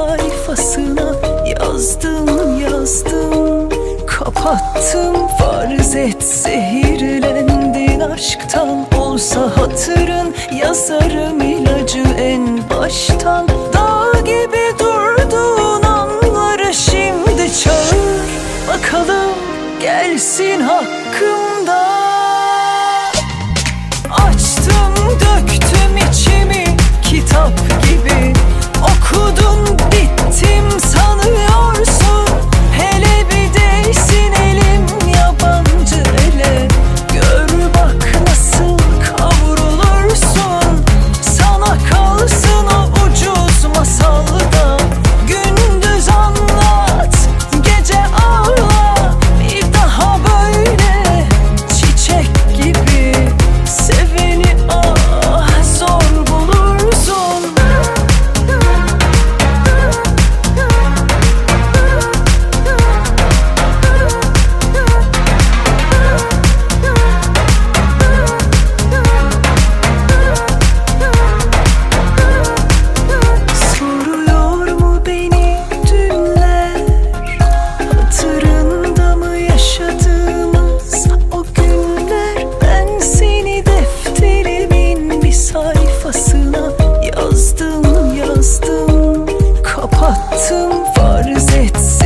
sayfasına Yazdım yazdım. Kapattım Farz et zehirlendin. Aşktan Olsa hatırın yazarım ilacı en baştan. Dağ gibi durduğun anları şimdi çağır. Bakalım gelsin hakkımdan. attım farz etsin.